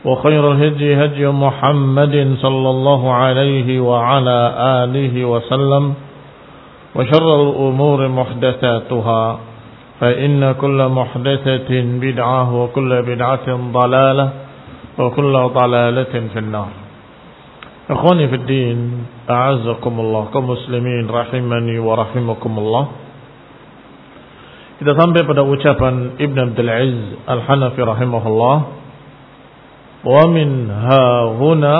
وخير الهدي هدي محمد صلى الله عليه وعلى آله وسلم وشر الأمور محدثاتها فإن كل محدثة بدعة وكل بدعة ضلالة وكل ضلالة في النار. أخواني في الدين أعزكم الله كمسلمين رحمني ورحمكم الله. Kita sampai pada ucapan Ibn Abdul Aziz Al-Hanafi rahimahullah. ومن ها هنا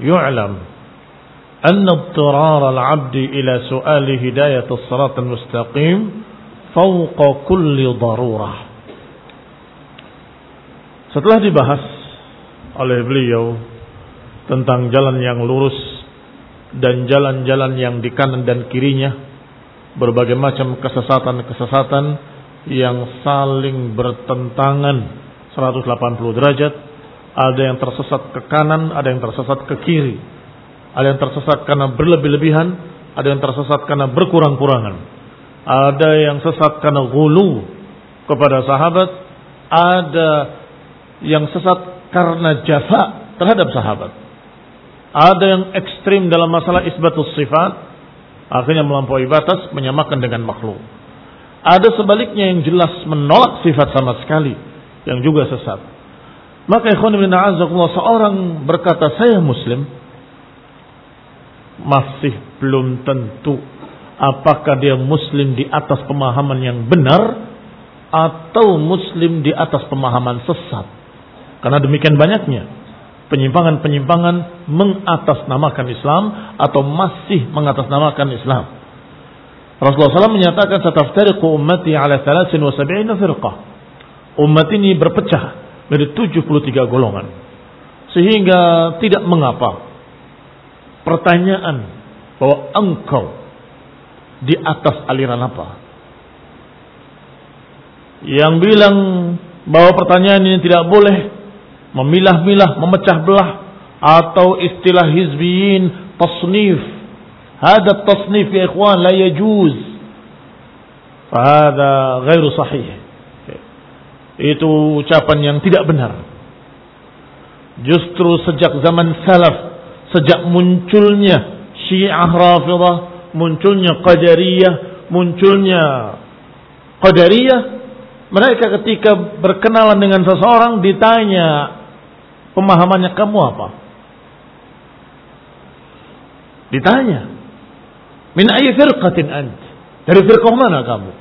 يعلم أن اضطرار العبد إلى سؤال هداية الصراط المستقيم فوق كل ضرورة Setelah dibahas oleh beliau tentang jalan yang lurus dan jalan-jalan yang di kanan dan kirinya berbagai macam kesesatan-kesesatan yang saling bertentangan 180 derajat ada yang tersesat ke kanan, ada yang tersesat ke kiri. Ada yang tersesat karena berlebih-lebihan, ada yang tersesat karena berkurang-kurangan. Ada yang sesat karena gulu kepada sahabat, ada yang sesat karena jafa terhadap sahabat. Ada yang ekstrim dalam masalah isbatus sifat, akhirnya melampaui batas, menyamakan dengan makhluk. Ada sebaliknya yang jelas menolak sifat sama sekali, yang juga sesat. Maka ikhwan ibn a'azakullah seorang berkata saya muslim masih belum tentu apakah dia muslim di atas pemahaman yang benar atau muslim di atas pemahaman sesat. Karena demikian banyaknya penyimpangan-penyimpangan mengatasnamakan Islam atau masih mengatasnamakan Islam. Rasulullah SAW menyatakan sataftariqu ummati ala 73 firqah. Umat ini berpecah dari 73 golongan. Sehingga tidak mengapa pertanyaan bahwa engkau di atas aliran apa? Yang bilang bahwa pertanyaan ini tidak boleh memilah-milah, memecah belah atau istilah hizbiyin tasnif. Hada tasnif ya ikhwan la yajuz. Fahada ghairu sahih itu ucapan yang tidak benar. Justru sejak zaman salaf, sejak munculnya Syiah Rafidah, munculnya Qadariyah, munculnya Qadariyah, mereka ketika berkenalan dengan seseorang ditanya pemahamannya kamu apa? Ditanya, min ayyi firqatin ant? Dari firqah mana kamu?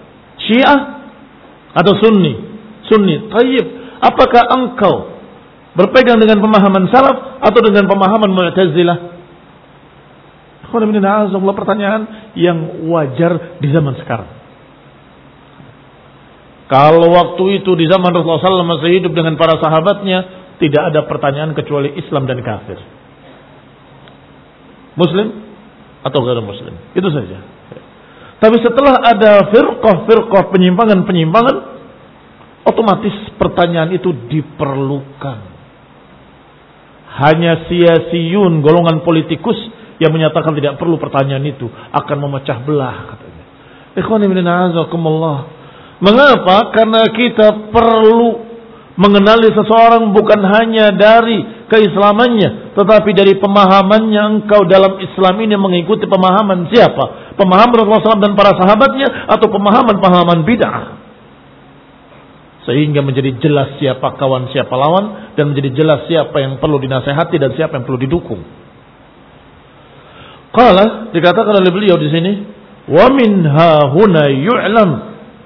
Syiah atau Sunni? Sunni. Tayyib. Apakah engkau berpegang dengan pemahaman salaf atau dengan pemahaman Mu'tazilah? pertanyaan yang wajar di zaman sekarang. Kalau waktu itu di zaman Rasulullah SAW masih hidup dengan para sahabatnya, tidak ada pertanyaan kecuali Islam dan kafir. Muslim atau tidak muslim. Itu saja. Tapi setelah ada firqah-firqah penyimpangan-penyimpangan, otomatis pertanyaan itu diperlukan. Hanya sia-siun golongan politikus yang menyatakan tidak perlu pertanyaan itu akan memecah belah katanya. Ikhwan ibn Mengapa? Karena kita perlu mengenali seseorang bukan hanya dari keislamannya, tetapi dari pemahamannya engkau dalam Islam ini mengikuti pemahaman siapa? Pemahaman Rasulullah SAW dan para sahabatnya atau pemahaman-pemahaman bid'ah? Sehingga menjadi jelas siapa kawan, siapa lawan. Dan menjadi jelas siapa yang perlu dinasehati dan siapa yang perlu didukung. Qala dikatakan oleh beliau di sini, wa min huna yu'lam.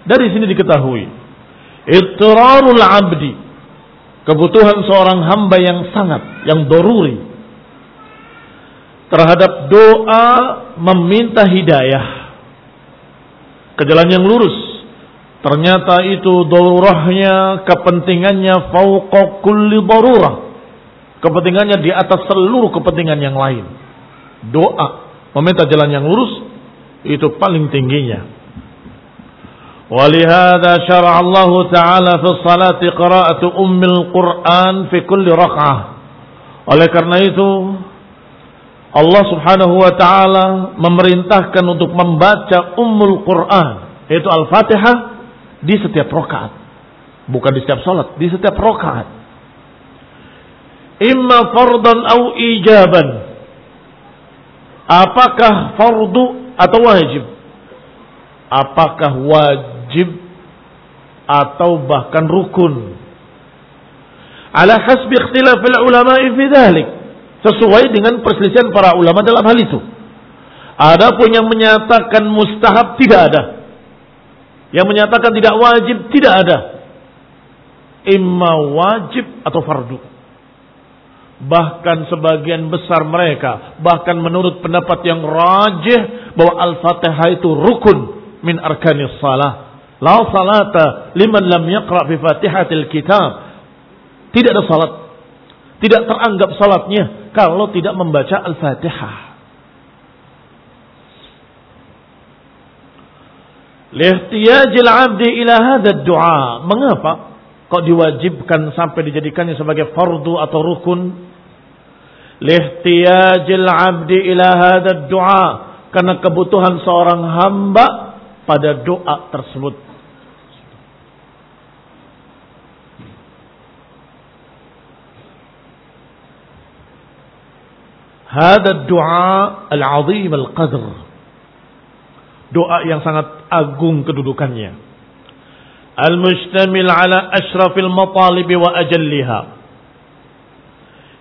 Dari sini diketahui ittirarul abdi. Kebutuhan seorang hamba yang sangat yang doruri. Terhadap doa meminta hidayah. Ke jalan yang lurus ternyata itu dorahnya kepentingannya fauqa kulli darurah kepentingannya di atas seluruh kepentingan yang lain doa meminta jalan yang lurus itu paling tingginya ولهذا شرع الله تعالى في الصلاة قراءة أم القرآن في كل ركعة oleh karena itu Allah subhanahu wa ta'ala memerintahkan untuk membaca Ummul Quran yaitu Al-Fatihah di setiap rakaat bukan di setiap salat di setiap rakaat imma fardan au ijaban apakah fardu atau wajib apakah wajib atau bahkan rukun. Ala hasbi ikhtilafil ulama'i fi dhalik. Sesuai dengan perselisihan para ulama dalam hal itu. Adapun yang menyatakan mustahab tidak ada. Yang menyatakan tidak wajib tidak ada. Imma wajib atau fardu. Bahkan sebagian besar mereka, bahkan menurut pendapat yang rajih bahwa Al-Fatihah itu rukun min arkanis salah La salata liman lam yaqra fi Fatihatil Kitab. Tidak ada salat. Tidak teranggap salatnya kalau tidak membaca Al-Fatihah. Lihtiyajil 'abdi ila hadzal du'a. Mengapa kok diwajibkan sampai dijadikannya sebagai fardu atau rukun? Lihtiyajil 'abdi ila hadzal du'a. Karena kebutuhan seorang hamba pada doa tersebut. Hada doa al-azim al-qadr. Doa yang sangat agung kedudukannya. Al-mustamil ala ashrafil matalib wa ajalliha.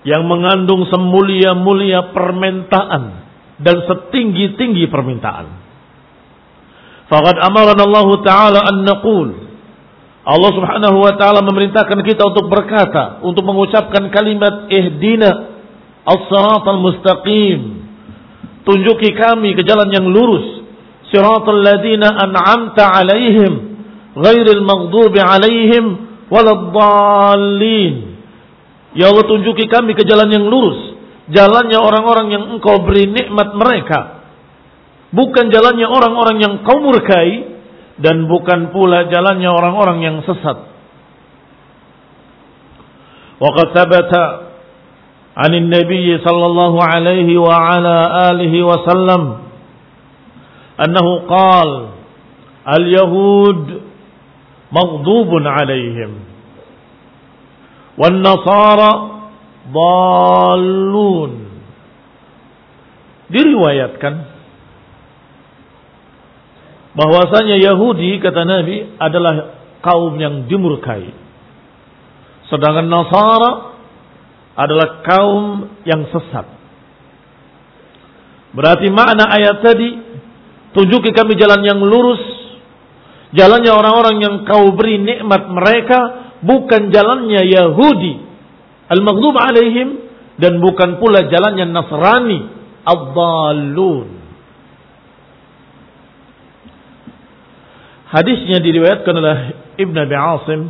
Yang mengandung semulia-mulia permintaan dan setinggi-tinggi permintaan. Faqad amarana Allah Ta'ala an naqul. Allah Subhanahu wa taala memerintahkan kita untuk berkata, untuk mengucapkan kalimat ihdina as-siratal mustaqim. Tunjuki kami ke jalan yang lurus Siratal ladina an'amta alaihim. Ghairil maghdubi alaihim. Waladdallin. Ya Allah tunjuki kami ke jalan yang lurus. Jalannya orang-orang yang engkau beri nikmat mereka. Bukan jalannya orang-orang yang kau murkai. Dan bukan pula jalannya orang-orang yang sesat. Waqad thabata عن النبي صلى الله عليه وعلى آله وسلم annahu qal al-yahud maghdubun alaihim wan nasara dallun diriwayatkan bahwasanya Yahudi kata Nabi adalah kaum yang dimurkai. Sedangkan Nasara adalah kaum yang sesat. Berarti makna ayat tadi tunjuki kami jalan yang lurus, jalannya orang-orang yang kau beri nikmat mereka, bukan jalannya Yahudi, al-maghdub alaihim, dan bukan pula jalannya Nasrani, ad-dallun. Hadisnya diriwayatkan oleh Ibn Abi Asim.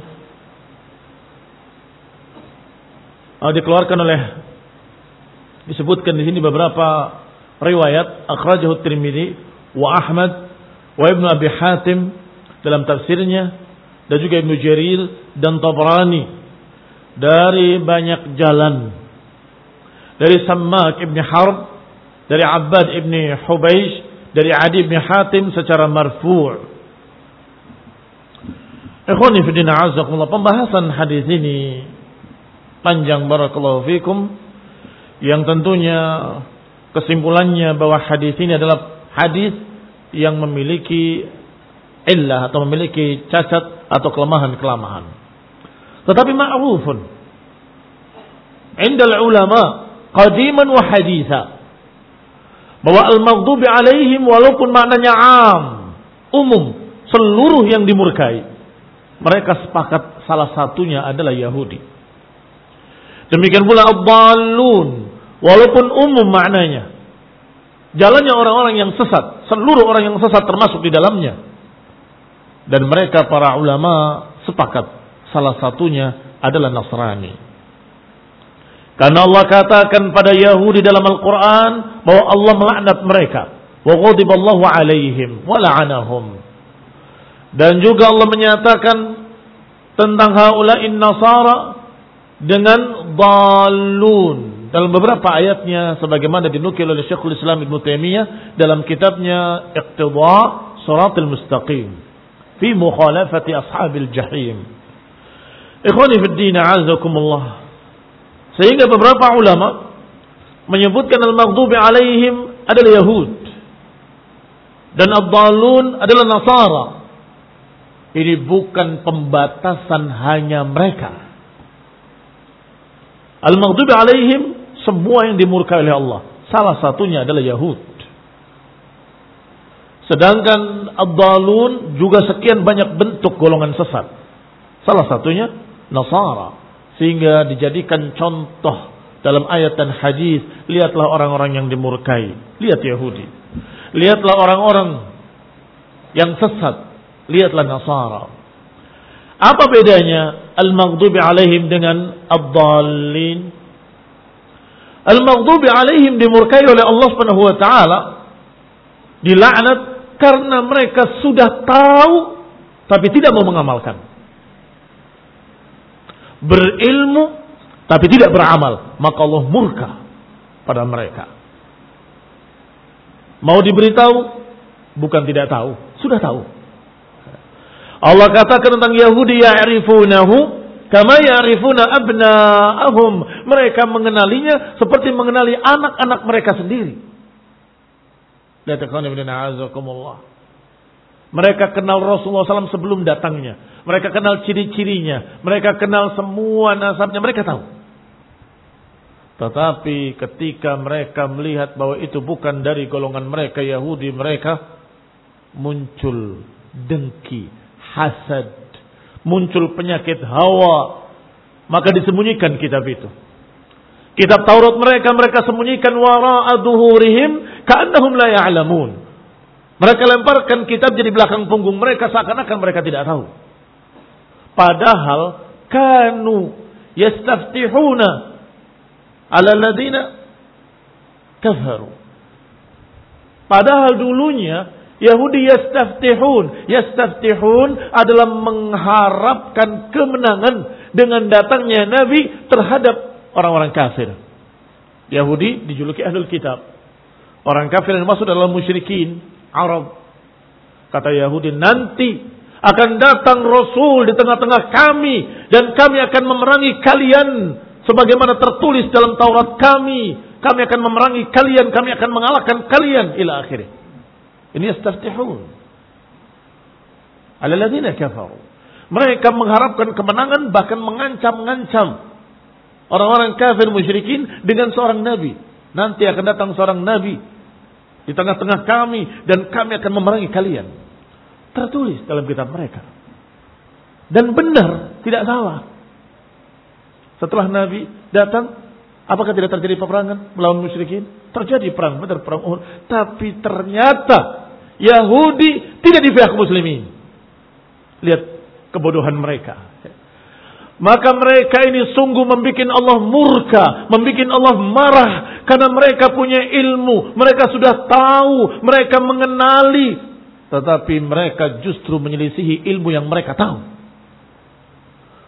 Oh, dikeluarkan oleh disebutkan di sini beberapa riwayat akhrajahu Tirmidzi wa Ahmad wa Ibnu Abi Hatim dalam tafsirnya dan juga Ibnu Jarir dan Tabrani dari banyak jalan. Dari Sammak Ibn Harb dari Abbad Ibn Hubaysh dari Adi Ibn Hatim secara marfu' Ikhwani fi din pembahasan hadis ini panjang barakallahu fikum. Yang tentunya kesimpulannya bahwa hadis ini adalah hadis yang memiliki illah atau memiliki cacat atau kelemahan-kelemahan. Tetapi ma'rufun indal ulama qadiman wa haditha bahwa al-maghdubi alaihim walaupun maknanya am, umum, seluruh yang dimurkai. Mereka sepakat salah satunya adalah Yahudi. Demikian pula ad-dallun walaupun umum maknanya. Jalannya orang-orang yang sesat, seluruh orang yang sesat termasuk di dalamnya. Dan mereka para ulama sepakat salah satunya adalah Nasrani. Karena Allah katakan pada Yahudi dalam Al-Quran bahwa Allah melaknat mereka. Wa ghadiballahu alaihim wa la'anahum. Dan juga Allah menyatakan tentang haula'in nasara dengan dalun. Dalam beberapa ayatnya sebagaimana dinukil oleh Syekhul Islam Ibn Taimiyah dalam kitabnya Iqtida Suratul Mustaqim fi mukhalafati ashabil jahim. Ikhwani fi din azakumullah. Sehingga beberapa ulama menyebutkan al-maghdubi alaihim adalah Yahud dan ad-dallun adalah Nasara. Ini bukan pembatasan hanya mereka. Al-maghdubi alaihim semua yang dimurkai oleh Allah. Salah satunya adalah Yahud. Sedangkan ad-dalun juga sekian banyak bentuk golongan sesat. Salah satunya Nasara. Sehingga dijadikan contoh dalam ayat dan hadis. Lihatlah orang-orang yang dimurkai. Lihat Yahudi. Lihatlah orang-orang yang sesat. Lihatlah Nasara. Apa bedanya al-maghdubi alaihim dengan ad-dallin? Al-maghdubi alaihim dimurkai oleh Allah Subhanahu wa taala dilaknat karena mereka sudah tahu tapi tidak mau mengamalkan. Berilmu tapi tidak beramal, maka Allah murka pada mereka. Mau diberitahu bukan tidak tahu, sudah tahu. Allah katakan tentang Yahudi ya'rifunahu kama ya'rifuna abna'ahum. Mereka mengenalinya seperti mengenali anak-anak mereka sendiri. Mereka kenal Rasulullah SAW sebelum datangnya. Mereka kenal ciri-cirinya. Mereka kenal semua nasabnya. Mereka tahu. Tetapi ketika mereka melihat bahwa itu bukan dari golongan mereka Yahudi mereka muncul dengki, hasad, muncul penyakit hawa, maka disembunyikan kitab itu. Kitab Taurat mereka mereka sembunyikan wara'a duhurihim ka'annahum la ya'lamun. Mereka lemparkan kitab jadi belakang punggung mereka seakan-akan mereka tidak tahu. Padahal kanu yastaftihuna ala ladina kafaru. Padahal dulunya Yahudi yastaftihun. Yastaftihun adalah mengharapkan kemenangan dengan datangnya Nabi terhadap orang-orang kafir. Yahudi dijuluki ahlul kitab. Orang kafir yang masuk dalam musyrikin Arab. Kata Yahudi nanti akan datang Rasul di tengah-tengah kami dan kami akan memerangi kalian sebagaimana tertulis dalam Taurat kami. Kami akan memerangi kalian, kami akan mengalahkan kalian ila akhirnya. Ini yastaftihun. Alaladina kafaru. Mereka mengharapkan kemenangan bahkan mengancam-ngancam orang-orang kafir musyrikin dengan seorang nabi. Nanti akan datang seorang nabi di tengah-tengah kami dan kami akan memerangi kalian. Tertulis dalam kitab mereka. Dan benar, tidak salah. Setelah nabi datang, apakah tidak terjadi peperangan melawan musyrikin? Terjadi perang Badar, perang Uhud. Tapi ternyata Yahudi tidak di pihak muslimin. Lihat kebodohan mereka. Maka mereka ini sungguh membuat Allah murka, membuat Allah marah karena mereka punya ilmu, mereka sudah tahu, mereka mengenali, tetapi mereka justru menyelisihi ilmu yang mereka tahu.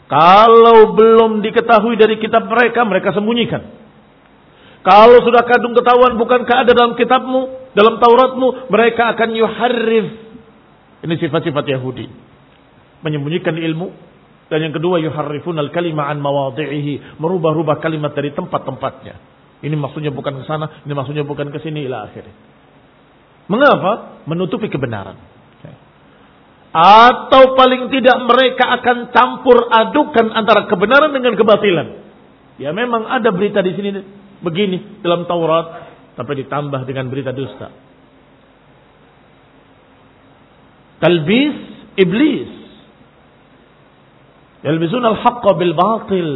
Kalau belum diketahui dari kitab mereka, mereka sembunyikan. Kalau sudah kadung ketahuan bukankah ada dalam kitabmu, dalam Tauratmu, mereka akan yuharrif. Ini sifat-sifat Yahudi. Menyembunyikan ilmu, dan yang kedua yuharrifun al-kalima an mawadhi'ihi, merubah-rubah kalimat dari tempat-tempatnya. Ini maksudnya bukan ke sana, ini maksudnya bukan ke sini ila akhirnya. Mengapa? Menutupi kebenaran. Atau paling tidak mereka akan campur adukan antara kebenaran dengan kebatilan. Ya memang ada berita di sini begini dalam Taurat, tapi ditambah dengan berita dusta. Talbis iblis Yalbizun al-haqqa bil batil.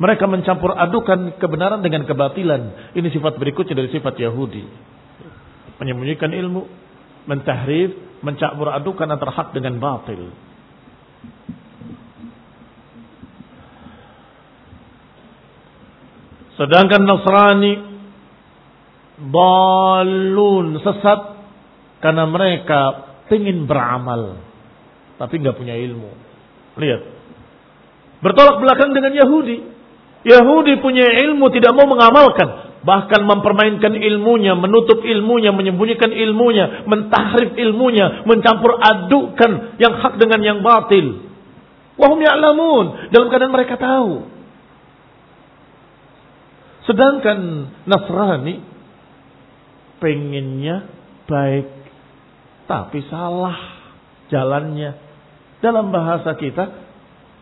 Mereka mencampur adukan kebenaran dengan kebatilan. Ini sifat berikutnya dari sifat Yahudi. Menyembunyikan ilmu, mentahrif, mencampur adukan antara hak dengan batil. Sedangkan Nasrani balun sesat karena mereka ingin beramal tapi nggak punya ilmu. Lihat, Bertolak belakang dengan Yahudi. Yahudi punya ilmu tidak mau mengamalkan. Bahkan mempermainkan ilmunya, menutup ilmunya, menyembunyikan ilmunya, mentahrif ilmunya, mencampur adukan yang hak dengan yang batil. Wahum ya'lamun. Dalam keadaan mereka tahu. Sedangkan Nasrani pengennya baik. Tapi salah jalannya. Dalam bahasa kita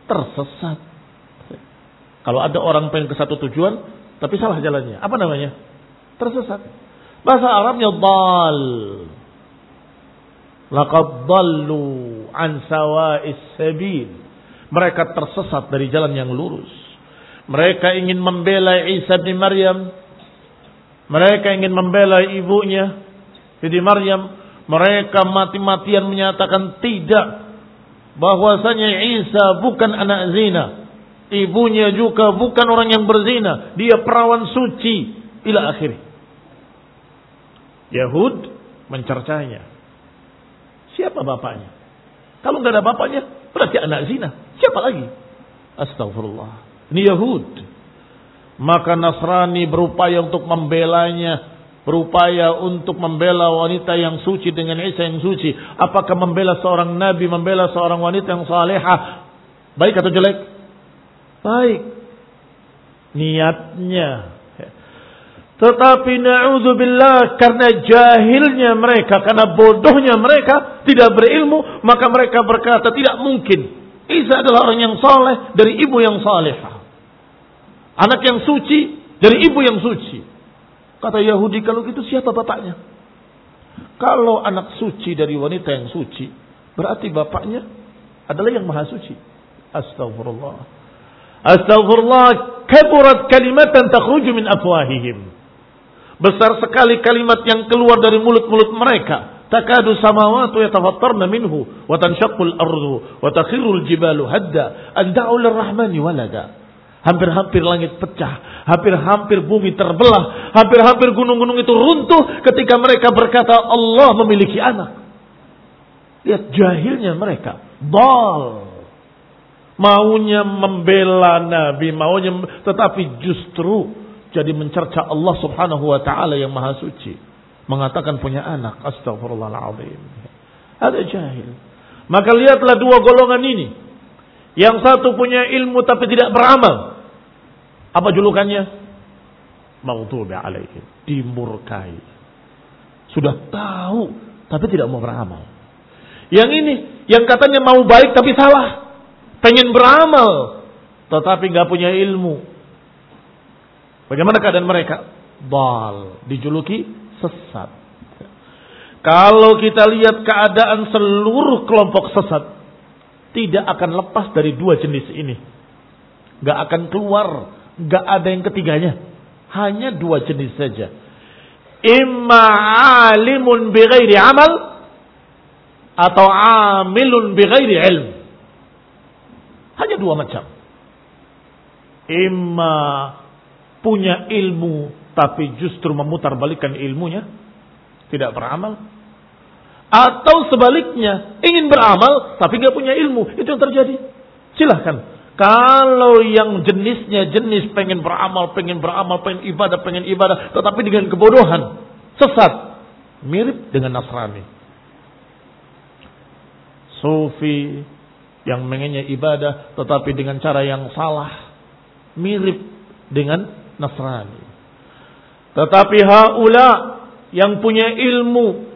tersesat. Kalau ada orang pengen ke satu tujuan, tapi salah jalannya. Apa namanya? Tersesat. Bahasa Arabnya dal. Laqad dallu an sawa'is sabil. Mereka tersesat dari jalan yang lurus. Mereka ingin membela Isa bin Maryam. Mereka ingin membela ibunya. Jadi Maryam. Mereka mati-matian menyatakan tidak bahwasanya Isa bukan anak zina. Ibunya juga bukan orang yang berzina. Dia perawan suci. Ila akhir. Yahud mencercanya. Siapa bapaknya? Kalau nggak ada bapaknya, berarti anak zina. Siapa lagi? Astagfirullah. Ini Yahud. Maka Nasrani berupaya untuk membelanya berupaya untuk membela wanita yang suci dengan Isa yang suci. Apakah membela seorang nabi, membela seorang wanita yang salehah baik atau jelek? Baik. Niatnya. Tetapi na'udzubillah karena jahilnya mereka, karena bodohnya mereka, tidak berilmu, maka mereka berkata tidak mungkin. Isa adalah orang yang saleh dari ibu yang salehah. Anak yang suci dari ibu yang suci. Kata Yahudi, kalau gitu siapa bapaknya? Kalau anak suci dari wanita yang suci, berarti bapaknya adalah yang maha suci. Astagfirullah. Astagfirullah. Kaburat kalimatan takhruju min afwahihim. Besar sekali kalimat yang keluar dari mulut-mulut mereka. Takadu samawatu yatafattarna minhu. Wa ardu. Wa takhirul jibalu hadda. An da'u lirrahmani walada. Hampir-hampir langit pecah, hampir-hampir bumi terbelah, hampir-hampir gunung-gunung itu runtuh ketika mereka berkata Allah memiliki anak. Lihat jahilnya mereka. Bal. Maunya membela Nabi, maunya tetapi justru jadi mencerca Allah Subhanahu wa taala yang maha suci. Mengatakan punya anak. Astagfirullahaladzim. Ada jahil. Maka lihatlah dua golongan ini. Yang satu punya ilmu tapi tidak beramal. Apa julukannya? Maghdubi alaihim. Dimurkai. Sudah tahu tapi tidak mau beramal. Yang ini yang katanya mau baik tapi salah. Pengen beramal tetapi nggak punya ilmu. Bagaimana keadaan mereka? Bal, dijuluki sesat. Kalau kita lihat keadaan seluruh kelompok sesat, tidak akan lepas dari dua jenis ini. Gak akan keluar Gak ada yang ketiganya. Hanya dua jenis saja. Imma alimun bighairi amal atau amilun bighairi ilm. Hanya dua macam. Imma punya ilmu tapi justru memutarbalikkan ilmunya, tidak beramal. Atau sebaliknya, ingin beramal tapi nggak punya ilmu. Itu yang terjadi. Silahkan. Kalau yang jenisnya jenis pengen beramal, pengen beramal, pengen ibadah, pengen ibadah, tetapi dengan kebodohan, sesat, mirip dengan Nasrani. Sufi yang mengennya ibadah, tetapi dengan cara yang salah, mirip dengan Nasrani. Tetapi haula yang punya ilmu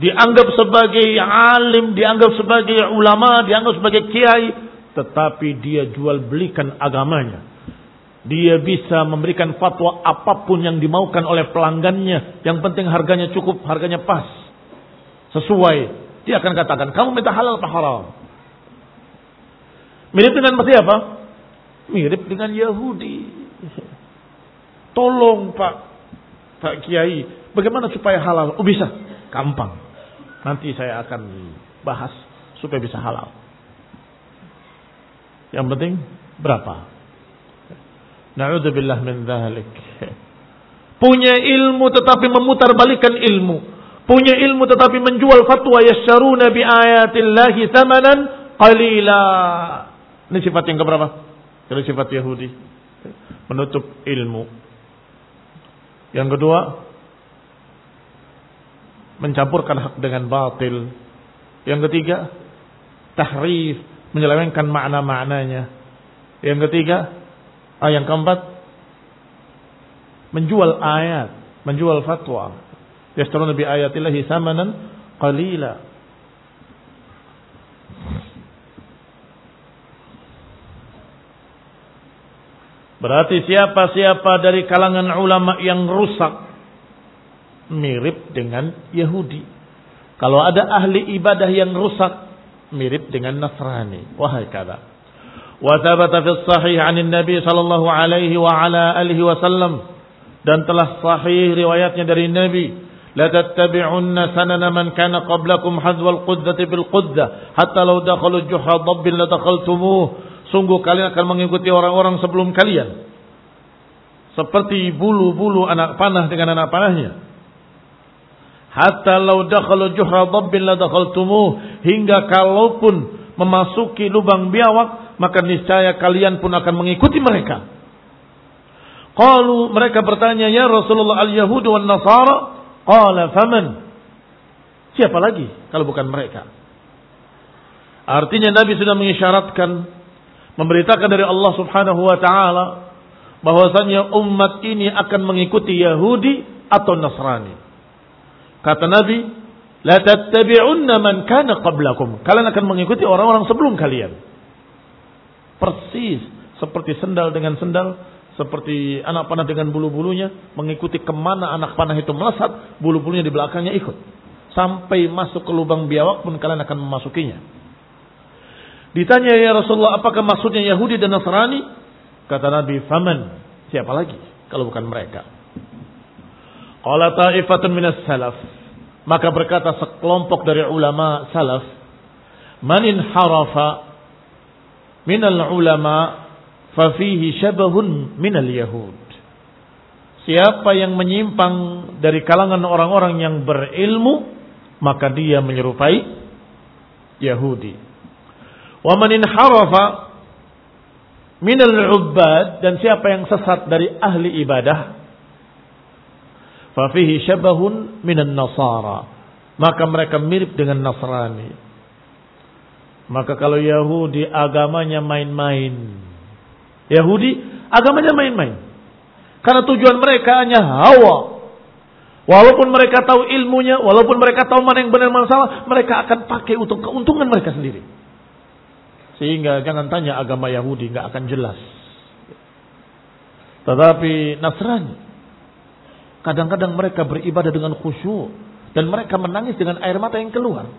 dianggap sebagai alim, dianggap sebagai ulama, dianggap sebagai kiai, tetapi dia jual belikan agamanya. Dia bisa memberikan fatwa apa pun yang dimaukan oleh pelanggannya. Yang penting harganya cukup, harganya pas. Sesuai. Dia akan katakan, kamu minta halal apa haram? Mirip dengan siapa? Mirip dengan Yahudi. Tolong Pak, Pak Kiai, bagaimana supaya halal? Oh bisa, gampang. Nanti saya akan bahas supaya bisa halal. Yang penting berapa? Na'udzubillah min dzalik. Punya ilmu tetapi memutarbalikkan ilmu. Punya ilmu tetapi menjual fatwa yasyaruna bi ayatillahi thamanan qalila. Ini sifat yang keberapa? Ini sifat Yahudi. Menutup ilmu. Yang kedua, mencampurkan hak dengan batil. Yang ketiga, tahrif, menyelewengkan makna-maknanya. Yang ketiga, ah, yang keempat, menjual ayat, menjual fatwa. Yastaruna bi ayatillahi samanan qalila. Berarti siapa-siapa dari kalangan ulama yang rusak mirip dengan Yahudi. Kalau ada ahli ibadah yang rusak mirip dengan Nasrani. Wahai kata. Wa thabata fi sahih 'an Nabi sallallahu alaihi wa ala alihi wasallam dan telah sahih riwayatnya dari Nabi la tattabi'unna sanana man kana qablakum hadwa al-quddati bil quddah hatta law dakhalu juhra dabbin la dakhaltumuh. Sungguh kalian akan mengikuti orang-orang sebelum kalian. Seperti bulu-bulu anak panah dengan anak panahnya Hatta lau dakhalu juhra dhabbin la dakhaltumuh. Hingga kalaupun memasuki lubang biawak, maka niscaya kalian pun akan mengikuti mereka. Qalu mereka bertanya, "Ya Rasulullah al-Yahud wan Nasara?" Qala faman? Siapa lagi kalau bukan mereka? Artinya Nabi sudah mengisyaratkan memberitakan dari Allah Subhanahu wa taala bahwasanya umat ini akan mengikuti Yahudi atau Nasrani. Kata Nabi, La tattabi'unna man kana qablakum. Kalian akan mengikuti orang-orang sebelum kalian. Persis seperti sendal dengan sendal, seperti anak panah dengan bulu-bulunya, mengikuti ke mana anak panah itu melesat, bulu-bulunya di belakangnya ikut. Sampai masuk ke lubang biawak pun kalian akan memasukinya. Ditanya ya Rasulullah, apakah maksudnya Yahudi dan Nasrani? Kata Nabi, faman. Siapa lagi kalau bukan mereka? Qala ta'ifatun minas salaf. Maka berkata sekelompok dari ulama salaf, "Manin harafa minal ulama fa fihi syabahun minal yahud." Siapa yang menyimpang dari kalangan orang-orang yang berilmu, maka dia menyerupai Yahudi. Wa manin harafa minal ubbad dan siapa yang sesat dari ahli ibadah, Fafihi syabahun minan nasara. Maka mereka mirip dengan Nasrani. Maka kalau Yahudi agamanya main-main. Yahudi agamanya main-main. Karena tujuan mereka hanya hawa. Walaupun mereka tahu ilmunya, walaupun mereka tahu mana yang benar mana salah, mereka akan pakai untuk keuntungan mereka sendiri. Sehingga jangan tanya agama Yahudi nggak akan jelas. Tetapi Nasrani Kadang-kadang mereka beribadah dengan khusyuk dan mereka menangis dengan air mata yang keluar.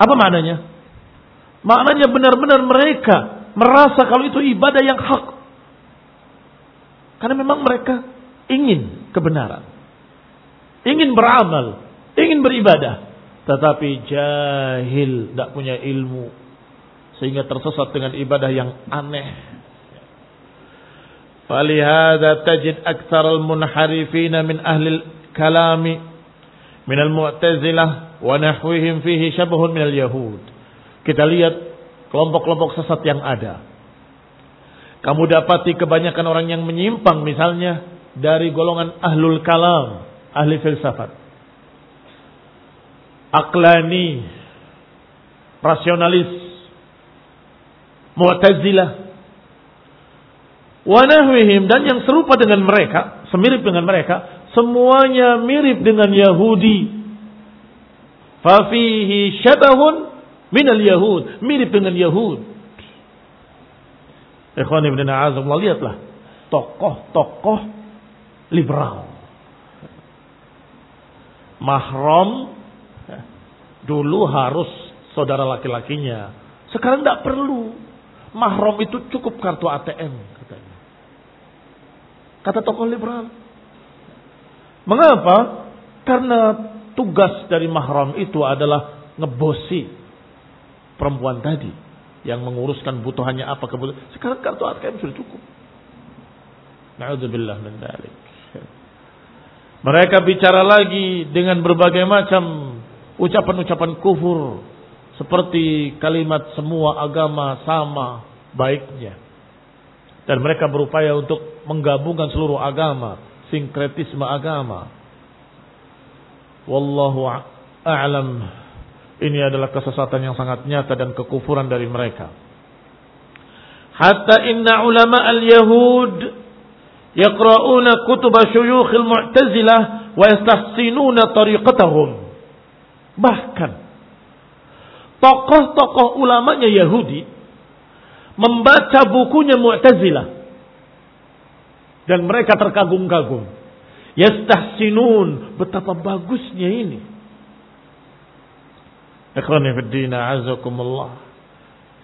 Apa maknanya? Maknanya benar-benar mereka merasa kalau itu ibadah yang hak. Karena memang mereka ingin kebenaran. ingin beramal, ingin beribadah, tetapi jahil, tidak punya ilmu, sehingga tersesat dengan ibadah yang aneh. فلهذا تجد أكثر المنحرفين من أهل الكلام من المعتزلة ونحوهم فيه شبه من اليهود. Kita lihat kelompok-kelompok sesat yang ada. Kamu dapati kebanyakan orang yang menyimpang misalnya dari golongan ahlul kalam, ahli filsafat. Aklani, rasionalis, mu'tazilah, wanahwihim dan yang serupa dengan mereka, semirip dengan mereka, semuanya mirip dengan Yahudi. Fafihi syabahun minal Yahud, mirip dengan Yahud. Ikhwan ibn A'azamullah, lihatlah. Tokoh-tokoh liberal. Mahram dulu harus saudara laki-lakinya. Sekarang tidak perlu. Mahram itu cukup kartu ATM. Kata tokoh liberal. Mengapa? Karena tugas dari mahram itu adalah ngebosi perempuan tadi yang menguruskan butuhannya apa kebutuhan. Sekarang kartu ATM sudah cukup. Na'udzubillah min dalik. Mereka bicara lagi dengan berbagai macam ucapan-ucapan kufur seperti kalimat semua agama sama baiknya. Dan mereka berupaya untuk menggabungkan seluruh agama, sinkretisme agama. Wallahu a'lam ini adalah kesesatan yang sangat nyata dan kekufuran dari mereka. Hatta inna ulama al-Yahud yaqra'una kutub syuyukh al-Mu'tazilah wa yastahsinuna tariqatahum. Bahkan tokoh-tokoh ulamanya Yahudi membaca bukunya Mu'tazilah dan mereka terkagum-kagum. Yastahsinun betapa bagusnya ini. Ikhwani fiddina azakumullah.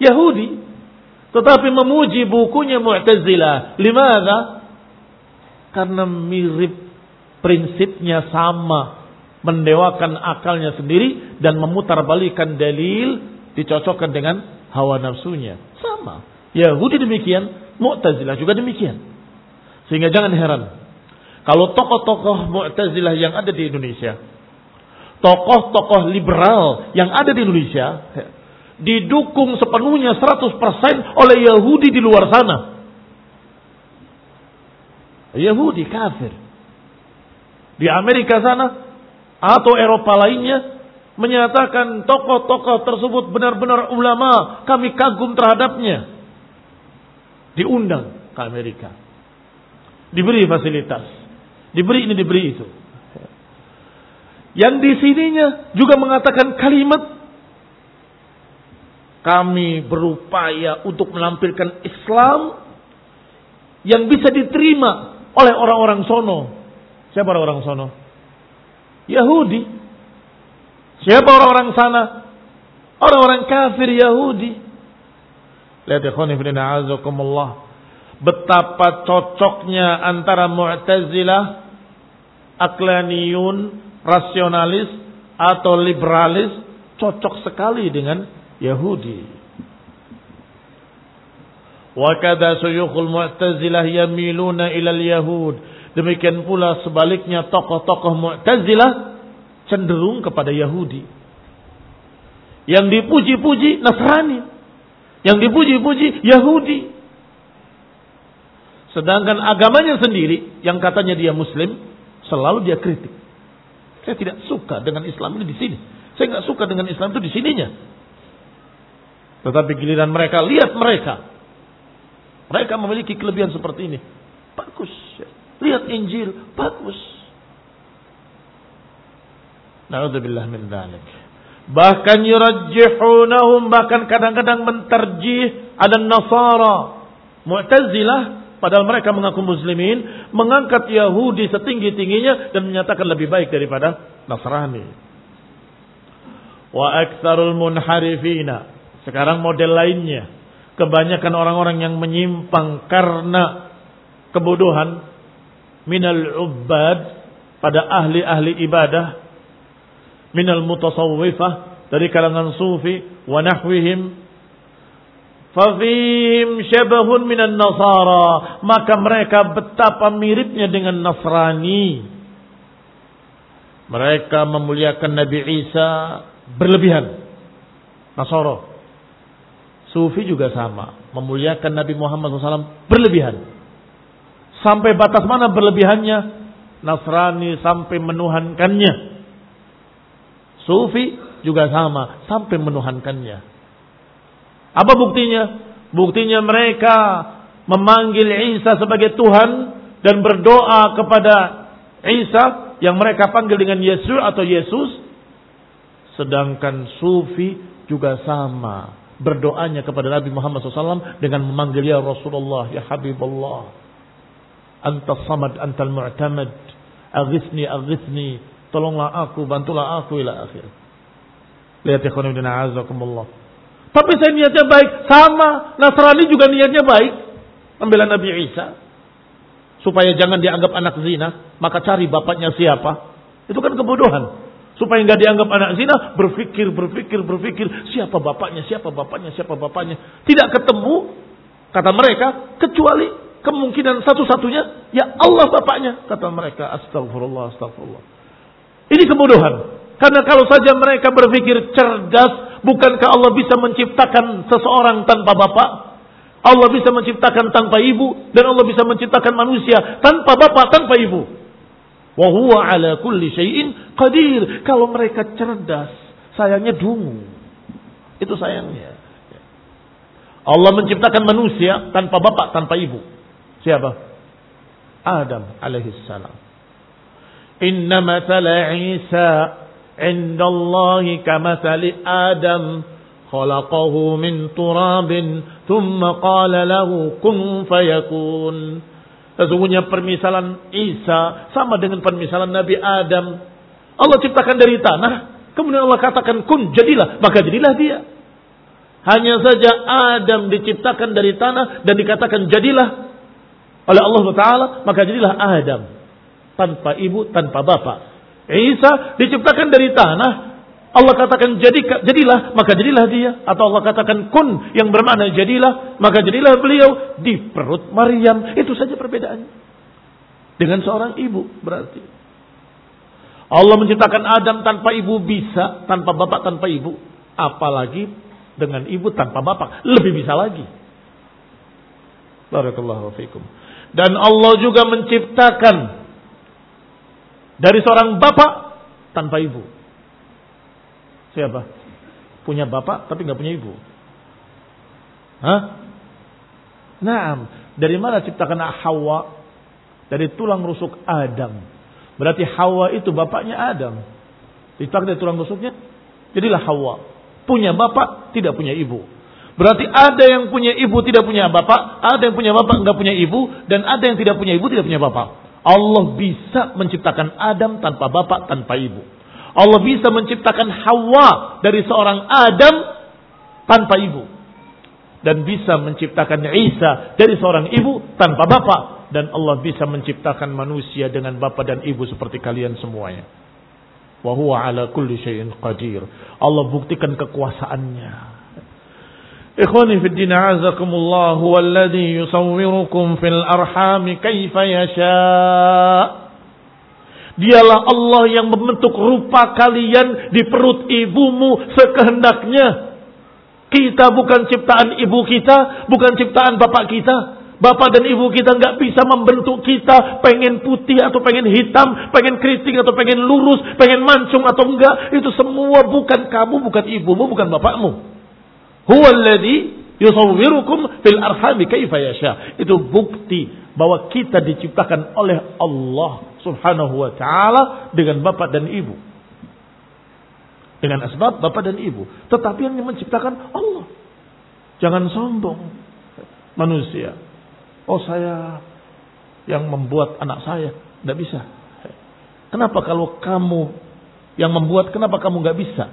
Yahudi. Tetapi memuji bukunya Mu'tazilah. Limada? Karena mirip prinsipnya sama. Mendewakan akalnya sendiri dan memutarbalikan dalil dicocokkan dengan hawa nafsunya. Sama. Yahudi demikian, Mu'tazilah juga demikian. Sehingga jangan heran. Kalau tokoh-tokoh Mu'tazilah yang ada di Indonesia tokoh-tokoh liberal yang ada di Indonesia didukung sepenuhnya 100% oleh Yahudi di luar sana. Yahudi kafir. Di Amerika sana atau Eropa lainnya menyatakan tokoh-tokoh tersebut benar-benar ulama, kami kagum terhadapnya. Diundang ke Amerika. Diberi fasilitas. Diberi ini, diberi itu. Yang di sininya juga mengatakan kalimat kami berupaya untuk menampilkan Islam yang bisa diterima oleh orang-orang sono. Siapa orang-orang sono? Yahudi. Siapa orang-orang sana? Orang-orang kafir Yahudi. Lihat ikhwan ibn Betapa cocoknya antara Mu'tazilah, Aklaniyun, rasionalis atau liberalis cocok sekali dengan Yahudi. Wa kada suyukhul Mu'tazilah yamiluna ilal Yahud. Demikian pula sebaliknya tokoh-tokoh Mu'tazilah cenderung kepada Yahudi. Yang dipuji-puji Nasrani. Yang dipuji-puji Yahudi. Sedangkan agamanya sendiri yang katanya dia muslim selalu dia kritik. Saya tidak suka dengan Islam ini di sini. Saya nggak suka dengan Islam itu di sininya. Tetapi giliran mereka, lihat mereka. Mereka memiliki kelebihan seperti ini. Bagus. Lihat Injil, bagus. Na'udzubillah min dhalik. Bahkan yurajjihunahum, bahkan kadang-kadang menterjih ada Nasara. Mu'tazilah Padahal mereka mengaku muslimin, mengangkat Yahudi setinggi-tingginya dan menyatakan lebih baik daripada Nasrani. Wa aktsarul munharifina. Sekarang model lainnya. Kebanyakan orang-orang yang menyimpang karena kebodohan minal ubbad pada ahli-ahli ibadah minal mutasawwifah dari kalangan sufi wa nahwihim Fafihim syabahun minan nasara. Maka mereka betapa miripnya dengan Nasrani. Mereka memuliakan Nabi Isa berlebihan. Nasara. Sufi juga sama. Memuliakan Nabi Muhammad SAW berlebihan. Sampai batas mana berlebihannya? Nasrani sampai menuhankannya. Sufi juga sama. Sampai menuhankannya. Apa buktinya? Buktinya mereka memanggil Isa sebagai Tuhan dan berdoa kepada Isa yang mereka panggil dengan Yesus atau Yesus. Sedangkan Sufi juga sama berdoanya kepada Nabi Muhammad SAW dengan memanggil ya Rasulullah, ya Habibullah. Anta samad, antal mu'tamad. Aghithni, aghithni. Tolonglah aku, bantulah aku ila akhir. Lihat ya khonibdina azakumullah. Tapi saya niatnya baik. Sama. Nasrani juga niatnya baik. Membela Nabi Isa. Supaya jangan dianggap anak zina. Maka cari bapaknya siapa. Itu kan kebodohan. Supaya nggak dianggap anak zina. Berpikir, berpikir, berpikir. Siapa bapaknya, siapa bapaknya, siapa bapaknya. Tidak ketemu. Kata mereka. Kecuali kemungkinan satu-satunya. Ya Allah bapaknya. Kata mereka. Astagfirullah, astagfirullah. Ini kebodohan. Karena kalau saja mereka berpikir cerdas, Bukankah Allah bisa menciptakan seseorang tanpa bapak? Allah bisa menciptakan tanpa ibu dan Allah bisa menciptakan manusia tanpa bapak, tanpa ibu. Wa huwa ala kulli syai'in qadir. Kalau mereka cerdas, sayangnya dungu. Itu sayangnya. Allah menciptakan manusia tanpa bapak, tanpa ibu. Siapa? Adam alaihissalam. Inna mathal Isa indallahi kamathal Adam khalaqahu min turabin thumma qala lahu kun fayakun. Sesungguhnya permisalan Isa sama dengan permisalan Nabi Adam. Allah ciptakan dari tanah, kemudian Allah katakan kun jadilah, maka jadilah dia. Hanya saja Adam diciptakan dari tanah dan dikatakan jadilah oleh Allah Taala, maka jadilah Adam tanpa ibu, tanpa bapak. Isa diciptakan dari tanah. Allah katakan jadi jadilah, maka jadilah dia. Atau Allah katakan kun yang bermakna jadilah, maka jadilah beliau di perut Maryam. Itu saja perbedaannya. Dengan seorang ibu berarti. Allah menciptakan Adam tanpa ibu bisa, tanpa bapak tanpa ibu. Apalagi dengan ibu tanpa bapak. Lebih bisa lagi. Barakallahu fikum. Dan Allah juga menciptakan dari seorang bapak tanpa ibu. Siapa? Punya bapak tapi nggak punya ibu. Hah? Nah, dari mana ciptakan Hawa? Dari tulang rusuk Adam. Berarti Hawa itu bapaknya Adam. Diciptakan dari tulang rusuknya, jadilah Hawa. Punya bapak, tidak punya ibu. Berarti ada yang punya ibu tidak punya bapak, ada yang punya bapak nggak punya ibu, dan ada yang tidak punya ibu tidak punya bapak. Allah bisa menciptakan Adam tanpa bapak, tanpa ibu. Allah bisa menciptakan Hawa dari seorang Adam tanpa ibu. Dan bisa menciptakan Isa dari seorang ibu tanpa bapak. Dan Allah bisa menciptakan manusia dengan bapak dan ibu seperti kalian semuanya. Wahuwa ala kulli syai'in qadir. Allah buktikan kekuasaannya. Ikhwani fi din azakumullah huwa alladhi yusawwirukum fil arham kaifa yasha. Dialah Allah yang membentuk rupa kalian di perut ibumu sekehendaknya. Kita bukan ciptaan ibu kita, bukan ciptaan bapak kita. Bapak dan ibu kita nggak bisa membentuk kita pengen putih atau pengen hitam, pengen keriting atau pengen lurus, pengen mancung atau enggak. Itu semua bukan kamu, bukan ibumu, bukan bapakmu. Huwa alladhi yusawwirukum fil arhami kaifa yasha. Itu bukti bahwa kita diciptakan oleh Allah Subhanahu wa taala dengan bapak dan ibu. Dengan asbab bapak dan ibu. Tetapi yang menciptakan Allah. Jangan sombong manusia. Oh saya yang membuat anak saya. Tidak bisa. Kenapa kalau kamu yang membuat, kenapa kamu nggak bisa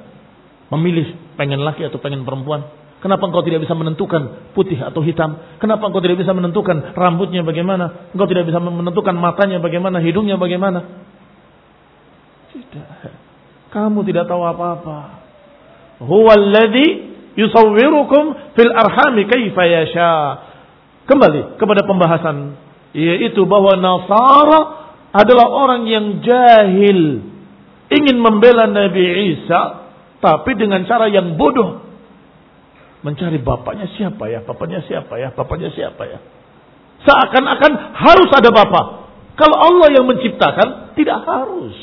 memilih pengen laki atau pengen perempuan? Kenapa engkau tidak bisa menentukan putih atau hitam? Kenapa engkau tidak bisa menentukan rambutnya bagaimana? Engkau tidak bisa menentukan matanya bagaimana, hidungnya bagaimana? Tidak. Kamu tidak tahu apa-apa. Huwa alladhi yusawwirukum fil arhami kaifa yasha. Kembali kepada pembahasan yaitu bahwa Nasara adalah orang yang jahil ingin membela Nabi Isa tapi dengan cara yang bodoh mencari bapaknya siapa ya? Bapaknya siapa ya? Bapaknya siapa ya? Seakan-akan harus ada bapak. Kalau Allah yang menciptakan tidak harus.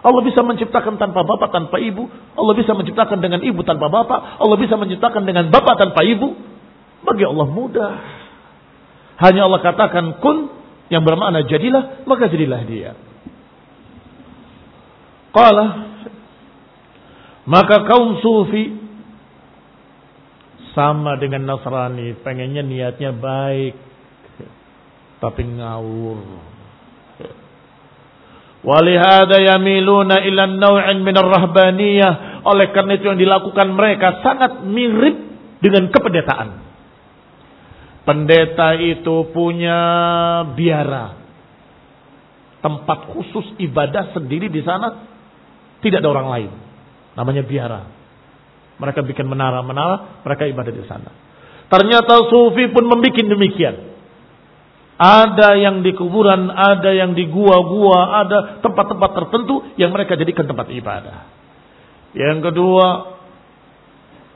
Allah bisa menciptakan tanpa bapak tanpa ibu. Allah bisa menciptakan dengan ibu tanpa bapak. Allah bisa menciptakan dengan bapak tanpa ibu. Bagi Allah mudah. Hanya Allah katakan kun yang bermakna jadilah, maka jadilah dia. Qala maka kaum sufi sama dengan Nasrani, pengennya niatnya baik tapi ngawur. Walihada yamiluna ila naw'in min rahbaniyah. Oleh karena itu yang dilakukan mereka sangat mirip dengan kependetaan. Pendeta itu punya biara. Tempat khusus ibadah sendiri di sana. Tidak ada orang lain. Namanya biara. Mereka bikin menara-menara, mereka ibadah di sana. Ternyata sufi pun membuat demikian. Ada yang di kuburan, ada yang di gua-gua, ada tempat-tempat tertentu yang mereka jadikan tempat ibadah. Yang kedua,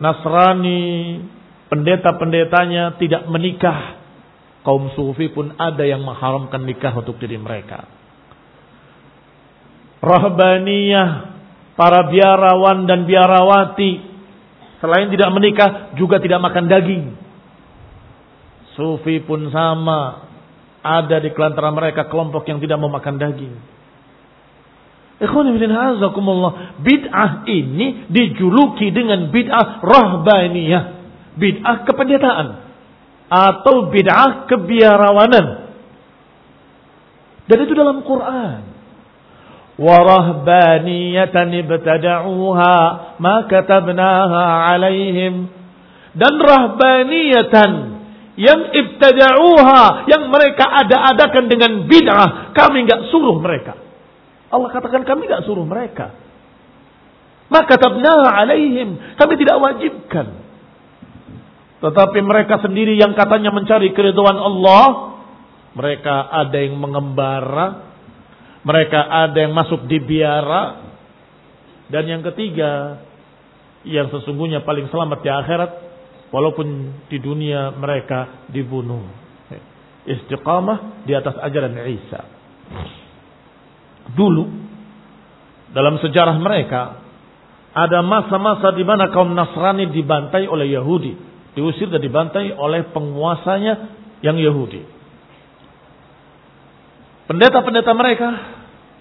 Nasrani pendeta-pendetanya tidak menikah. Kaum sufi pun ada yang mengharamkan nikah untuk diri mereka. Rahbaniyah, para biarawan dan biarawati, selain tidak menikah juga tidak makan daging. Sufi pun sama, ada di kelantara mereka kelompok yang tidak mau makan daging. Bid'ah ini dijuluki dengan bid'ah rahbaniyah bid'ah kependetaan atau bid'ah kebiarawanan. Dan itu dalam Quran. Warahbaniyatan ibtada'uha ma katabnaha alaihim. Dan rahbaniyatan yang ibtada'uha yang mereka ada-adakan dengan bid'ah, kami enggak suruh mereka. Allah katakan kami enggak suruh mereka. Maka tabnaha alaihim, kami tidak wajibkan. Tetapi mereka sendiri yang katanya mencari keriduan Allah, mereka ada yang mengembara, mereka ada yang masuk di biara, dan yang ketiga, yang sesungguhnya paling selamat di akhirat, walaupun di dunia mereka dibunuh. Istiqamah di atas ajaran Isa. Dulu, dalam sejarah mereka, ada masa-masa di mana kaum Nasrani dibantai oleh Yahudi diusir dan dibantai oleh penguasanya yang Yahudi. Pendeta-pendeta mereka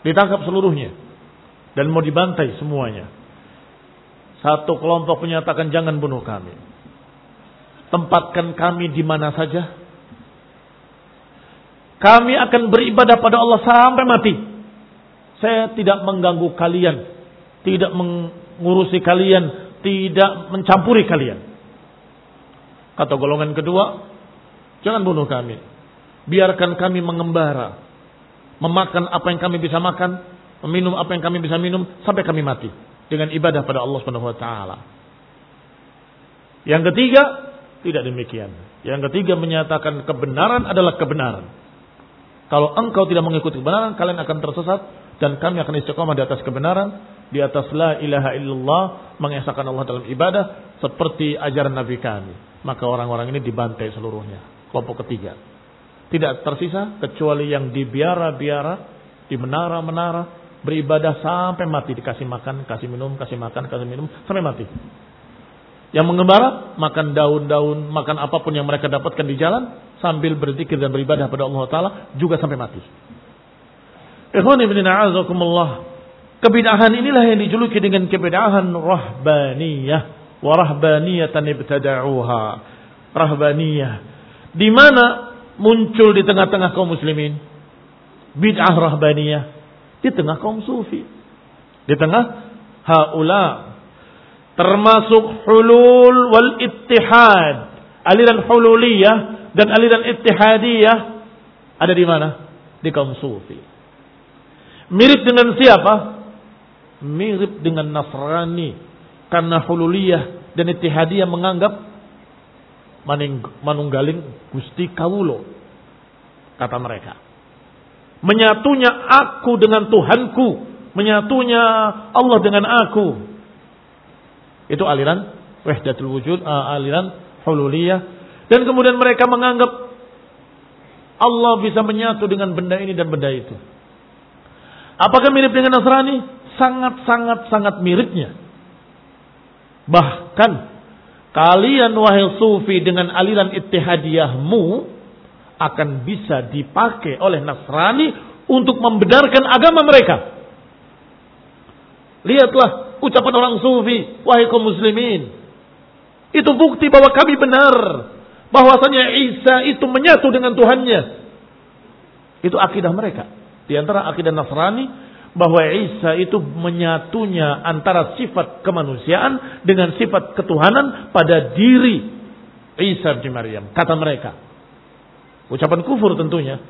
ditangkap seluruhnya dan mau dibantai semuanya. Satu kelompok menyatakan jangan bunuh kami. Tempatkan kami di mana saja. Kami akan beribadah pada Allah sampai mati. Saya tidak mengganggu kalian, tidak mengurusi kalian, tidak mencampuri kalian. Kata golongan kedua, jangan bunuh kami. Biarkan kami mengembara. Memakan apa yang kami bisa makan, meminum apa yang kami bisa minum sampai kami mati dengan ibadah pada Allah Subhanahu wa taala. Yang ketiga, tidak demikian. Yang ketiga menyatakan kebenaran adalah kebenaran. Kalau engkau tidak mengikuti kebenaran, kalian akan tersesat dan kami akan istiqomah di atas kebenaran, di atas la ilaha illallah, mengesahkan Allah dalam ibadah seperti ajaran Nabi kami maka orang-orang ini dibantai seluruhnya. Kelompok ketiga. Tidak tersisa kecuali yang di biara-biara, di menara-menara, beribadah sampai mati. Dikasih makan, kasih minum, kasih makan, kasih minum, sampai mati. Yang mengembara, makan daun-daun, makan apa pun yang mereka dapatkan di jalan, sambil berzikir dan beribadah pada Allah Ta'ala, juga sampai mati. Kebidahan inilah yang dijuluki dengan kebidahan rahbaniyah warahbaniyatan ibtada'uha. Rahbaniyah. Di mana muncul di tengah-tengah kaum muslimin? Bid'ah rahbaniyah. Di tengah kaum sufi. Di tengah haula. Termasuk hulul wal ittihad. Aliran hululiyah dan aliran ittihadiyah ada di mana? Di kaum sufi. Mirip dengan siapa? mirip dengan Nasrani karena hululiyah dan ittihadiyah menganggap manunggaling Gusti Kawulo kata mereka. Menyatunya aku dengan Tuhanku. Menyatunya Allah dengan aku. Itu aliran wahdatul wujud uh, aliran hululiyah. Dan kemudian mereka menganggap Allah bisa menyatu dengan benda ini dan benda itu. Apakah mirip dengan Nasrani? Sangat-sangat sangat miripnya. Bahkan kalian wahai sufi dengan aliran ittihadiyahmu akan bisa dipakai oleh Nasrani untuk membenarkan agama mereka. Lihatlah ucapan orang sufi, wahai kaum muslimin. Itu bukti bahwa kami benar. Bahwasanya Isa itu menyatu dengan Tuhannya. Itu akidah mereka. Di antara akidah Nasrani bahwa Isa itu menyatunya antara sifat kemanusiaan dengan sifat ketuhanan pada diri Isa bin Maryam. Kata mereka. Ucapan kufur tentunya.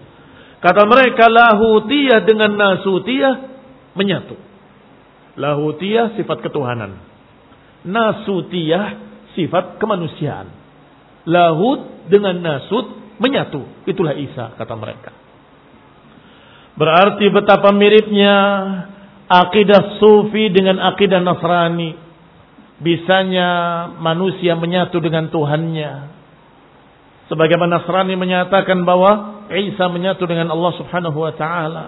Kata mereka lahutiyah dengan nasutiyah menyatu. Lahutiyah sifat ketuhanan. Nasutiyah sifat kemanusiaan. Lahut dengan nasut menyatu. Itulah Isa kata mereka. Berarti betapa miripnya akidah sufi dengan akidah Nasrani. Bisanya manusia menyatu dengan Tuhannya. Sebagaimana Nasrani menyatakan bahwa Isa menyatu dengan Allah Subhanahu wa taala.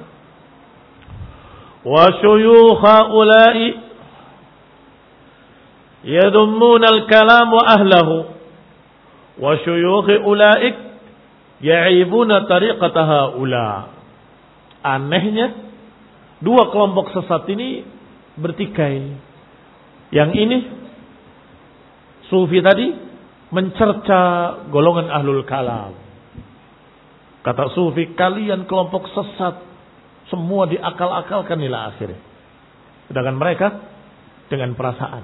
Wa syuyukha ulai yadummun al-kalam wa ahlahu. Wa syuyukh ulaik ya'ibuna tariqata haula. Anehnya, dua kelompok sesat ini bertikai. Yang ini, sufi tadi, mencerca golongan ahlul kalam. Kata sufi, kalian kelompok sesat, semua diakal-akalkan ila akhirnya. Sedangkan mereka dengan perasaan.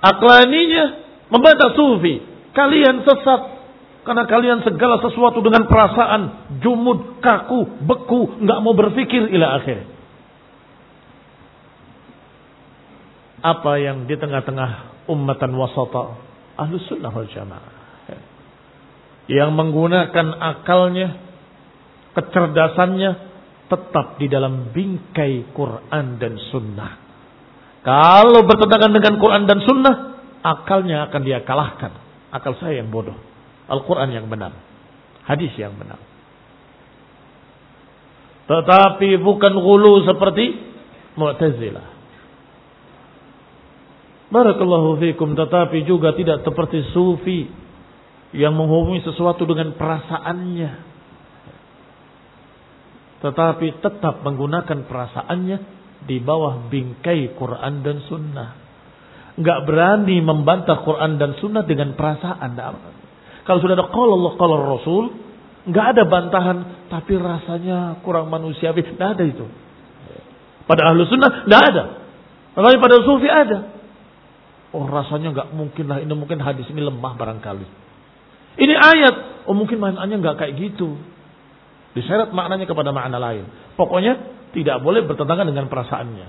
Aklaninya membantah sufi. Kalian sesat karena kalian segala sesuatu dengan perasaan jumud, kaku, beku, nggak mau berpikir ila akhir. Apa yang di tengah-tengah ummatan wasata ahlus sunnah wal jamaah. Yang menggunakan akalnya, kecerdasannya tetap di dalam bingkai Quran dan sunnah. Kalau bertentangan dengan Quran dan sunnah, akalnya akan dia kalahkan. Akal saya yang bodoh. Al-Quran yang benar. Hadis yang benar. Tetapi bukan gulu seperti Mu'tazilah. Barakallahu fikum. Tetapi juga tidak seperti Sufi. Yang menghubungi sesuatu dengan perasaannya. Tetapi tetap menggunakan perasaannya di bawah bingkai Quran dan Sunnah. Gak berani membantah Quran dan Sunnah dengan perasaan. Kalau sudah ada kalau Allah, kalau Rasul, nggak ada bantahan, tapi rasanya kurang manusiawi, nggak ada itu. Pada ahlu sunnah nggak ada, tapi pada sufi ada. Oh rasanya nggak mungkin lah, ini mungkin hadis ini lemah barangkali. Ini ayat, oh mungkin maknanya nggak kayak gitu. Diseret maknanya kepada makna lain. Pokoknya tidak boleh bertentangan dengan perasaannya.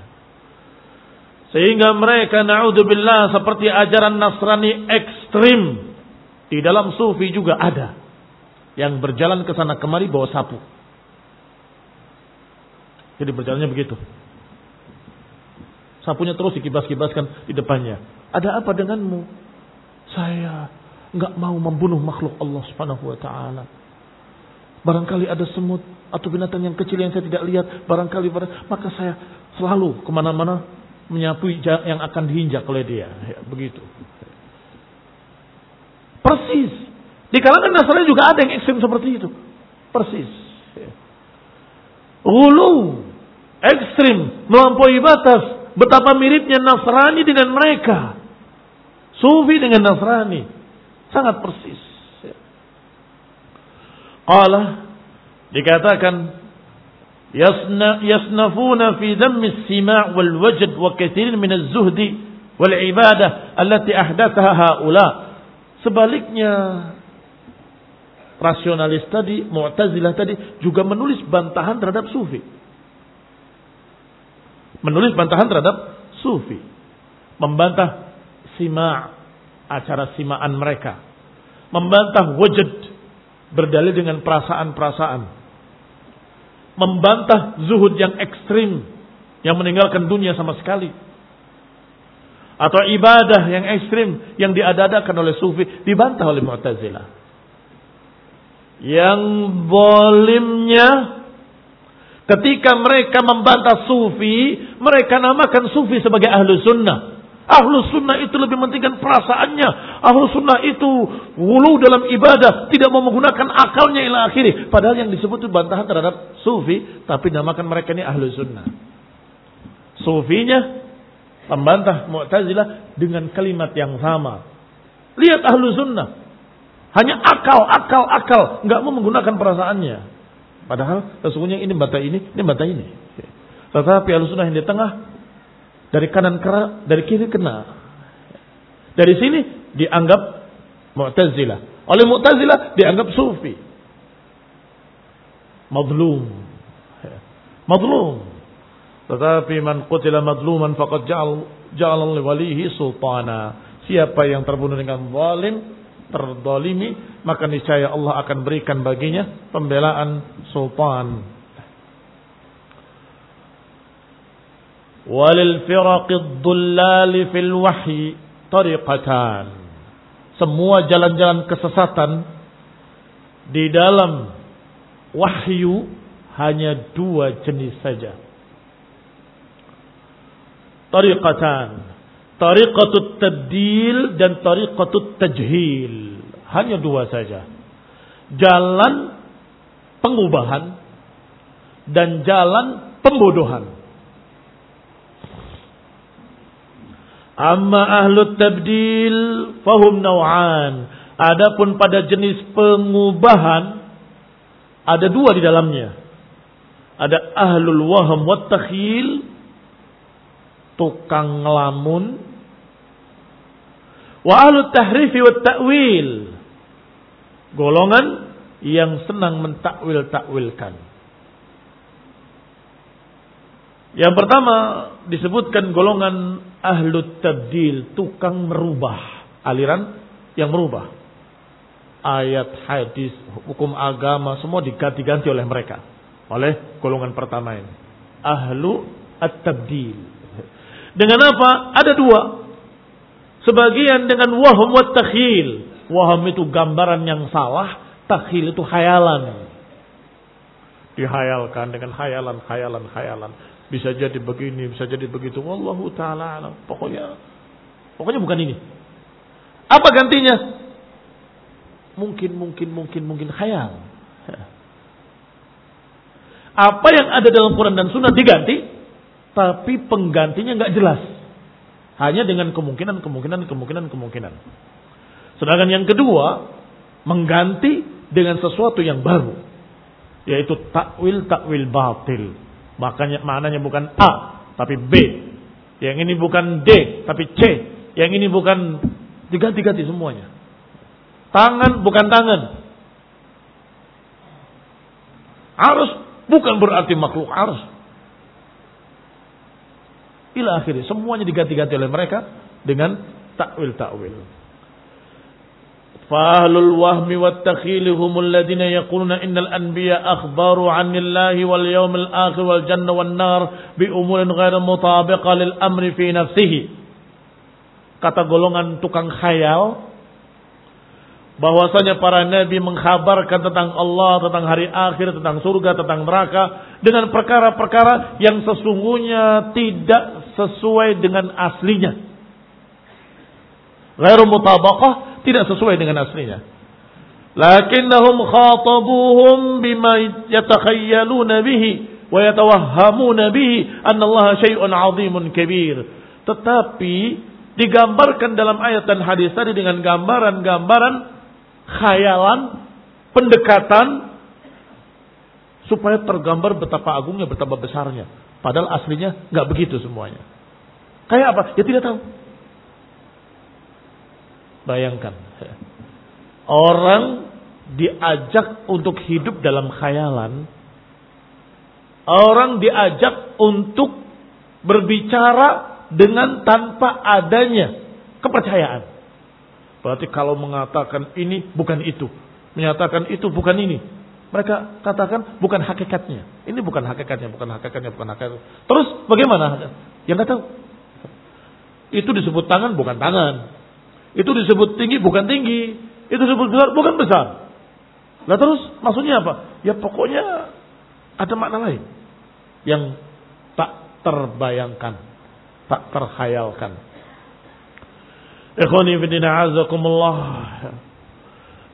Sehingga mereka naudzubillah seperti ajaran Nasrani ekstrim di dalam sufi juga ada yang berjalan ke sana kemari bawa sapu. Jadi berjalannya begitu. Sapunya terus dikibas-kibaskan di depannya. Ada apa denganmu? Saya nggak mau membunuh makhluk Allah Subhanahu wa taala. Barangkali ada semut atau binatang yang kecil yang saya tidak lihat. Barangkali maka saya selalu ke mana-mana menyapu yang akan diinjak oleh dia. Ya, begitu. Persis. Di kalangan Nasrani juga ada yang ekstrim seperti itu. Persis. Hulu. Ekstrim. Melampaui batas. Betapa miripnya Nasrani dengan mereka. Sufi dengan Nasrani. Sangat persis. Allah dikatakan yasna yasnafuna fi dhammi as-sima' wal wajd wa kathirin min az-zuhdi wal Sebaliknya rasionalis tadi, Mu'tazilah tadi juga menulis bantahan terhadap sufi. Menulis bantahan terhadap sufi. Membantah sima acara simaan mereka. Membantah wujud berdalil dengan perasaan-perasaan. Membantah zuhud yang ekstrim yang meninggalkan dunia sama sekali. Atau ibadah yang ekstrim yang diadakan oleh sufi dibantah oleh Mu'tazilah. Yang bolimnya ketika mereka membantah sufi, mereka namakan sufi sebagai ahlu sunnah. Ahlu sunnah itu lebih mentingkan perasaannya. Ahlu sunnah itu wulu dalam ibadah. Tidak mau menggunakan akalnya ila akhiri. Padahal yang disebut itu bantahan terhadap sufi. Tapi namakan mereka ini ahlu sunnah. Sufinya membantah Mu'tazilah dengan kalimat yang sama. Lihat ahlu sunnah. Hanya akal, akal, akal. Nggak mau menggunakan perasaannya. Padahal sesungguhnya ini bantah ini, ini bantah ini. Tetapi ahlu sunnah yang di tengah dari kanan kera, dari kiri kena. Dari sini dianggap Mu'tazilah. Oleh Mu'tazilah dianggap Sufi. Madlum. Madlum. Tetapi man qutila madluman faqad ja'al ja'al walihi sultana. Siapa yang terbunuh dengan zalim, terdolimi, maka niscaya Allah akan berikan baginya pembelaan sultan. Walil firaqid dullali fil wahyi tariqatan. Semua jalan-jalan kesesatan di dalam wahyu hanya dua jenis saja tariqatan tariqatut tabdil dan tariqatut tajhil hanya dua saja jalan pengubahan dan jalan pembodohan Amma ahlu tabdil fahum naw'an. Adapun pada jenis pengubahan ada dua di dalamnya. Ada ahlul waham wat takhil tukang ngelamun wa ahlu tahrifi wat ta'wil golongan yang senang mentakwil-takwilkan. Yang pertama disebutkan golongan ahlu tabdil, tukang merubah aliran yang merubah. Ayat, hadis, hukum agama semua diganti-ganti oleh mereka. Oleh golongan pertama ini. Ahlu at-tabdil. Dengan apa? Ada dua. Sebagian dengan waham wa takhil. Waham itu gambaran yang salah, takhil itu khayalan. Dihayalkan dengan khayalan, khayalan, khayalan. Bisa jadi begini, bisa jadi begitu. Wallahu taala alam. Pokoknya pokoknya bukan ini. Apa gantinya? Mungkin mungkin mungkin mungkin khayal. Apa yang ada dalam Quran dan Sunnah diganti, tapi penggantinya nggak jelas. Hanya dengan kemungkinan, kemungkinan, kemungkinan, kemungkinan. Sedangkan yang kedua, mengganti dengan sesuatu yang baru. Yaitu takwil, takwil batil Makanya maknanya bukan A tapi B. Yang ini bukan D tapi C. Yang ini bukan diganti-ganti semuanya. Tangan bukan tangan. Harus bukan berarti makhluk harus ila akhirnya semuanya diganti-ganti oleh mereka dengan takwil-takwil. Fahlul wahmi wat takhili humul ladina yaquluna innal anbiya akhbaru 'anillahi wal yawmil akhir wal janna wan nar bi umurin ghairi mutabiqa lil amri fi nafsihi. Kata golongan tukang khayal bahwasanya para nabi mengkhabarkan tentang Allah, tentang hari akhir, tentang surga, tentang neraka dengan perkara-perkara yang sesungguhnya tidak sesuai dengan aslinya. Ghairu mutabaqah tidak sesuai dengan aslinya. Lakinnahum khatabuhum bima yatakhayyaluna bihi wa yatawahhamuna bihi anna Allah syai'un 'azimun kabir. Tetapi digambarkan dalam ayat dan hadis tadi dengan gambaran-gambaran khayalan, pendekatan supaya tergambar betapa agungnya, betapa besarnya. Padahal aslinya nggak begitu semuanya. Kayak apa? Ya tidak tahu. Bayangkan. Orang diajak untuk hidup dalam khayalan. Orang diajak untuk Berbicara dengan tanpa adanya kepercayaan. Berarti kalau mengatakan ini bukan itu. Menyatakan itu bukan ini. Mereka katakan bukan hakikatnya. Ini bukan hakikatnya, bukan hakikatnya, bukan hakikatnya. Terus bagaimana? Yang nggak tahu. Itu disebut tangan bukan tangan. Itu disebut tinggi bukan tinggi. Itu disebut besar bukan besar. Nah terus maksudnya apa? Ya pokoknya ada makna lain yang tak terbayangkan, tak terkhayalkan. Ikhwani fillah azakumullah.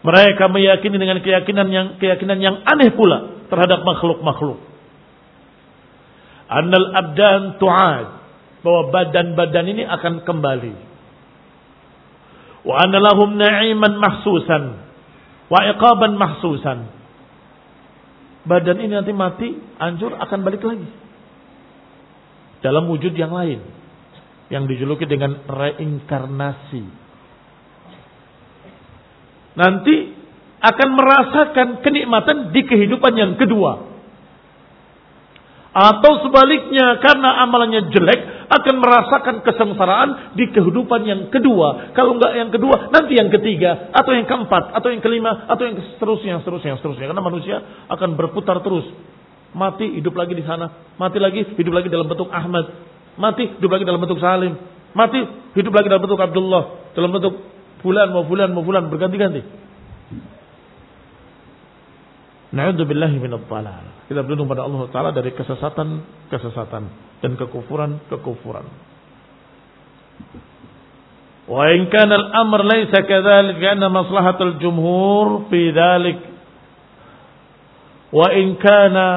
Mereka meyakini dengan keyakinan yang keyakinan yang aneh pula terhadap makhluk-makhluk. Annal abdan tu'ad bahwa badan-badan ini akan kembali. Wa anna lahum na'iman mahsusan wa iqaban mahsusan. Badan ini nanti mati, hancur akan balik lagi. Dalam wujud yang lain yang dijuluki dengan reinkarnasi. Nanti akan merasakan kenikmatan di kehidupan yang kedua. Atau sebaliknya karena amalannya jelek akan merasakan kesengsaraan di kehidupan yang kedua. Kalau enggak yang kedua, nanti yang ketiga atau yang keempat atau yang kelima atau yang seterusnya, seterusnya, seterusnya. Karena manusia akan berputar terus. Mati, hidup lagi di sana. Mati lagi, hidup lagi dalam bentuk Ahmad. Mati, hidup lagi dalam bentuk Salim. Mati, hidup lagi dalam bentuk Abdullah. Dalam bentuk bulan, mau bulan, mau bulan, berganti-ganti. Na'udzubillahi minad dhalal. Kita berlindung pada Allah Ta'ala dari kesesatan-kesesatan dan kekufuran-kekufuran. Wa in kana al-amr laysa kadzalik karena maslahatul jumhur fi dzalik. Wa in kana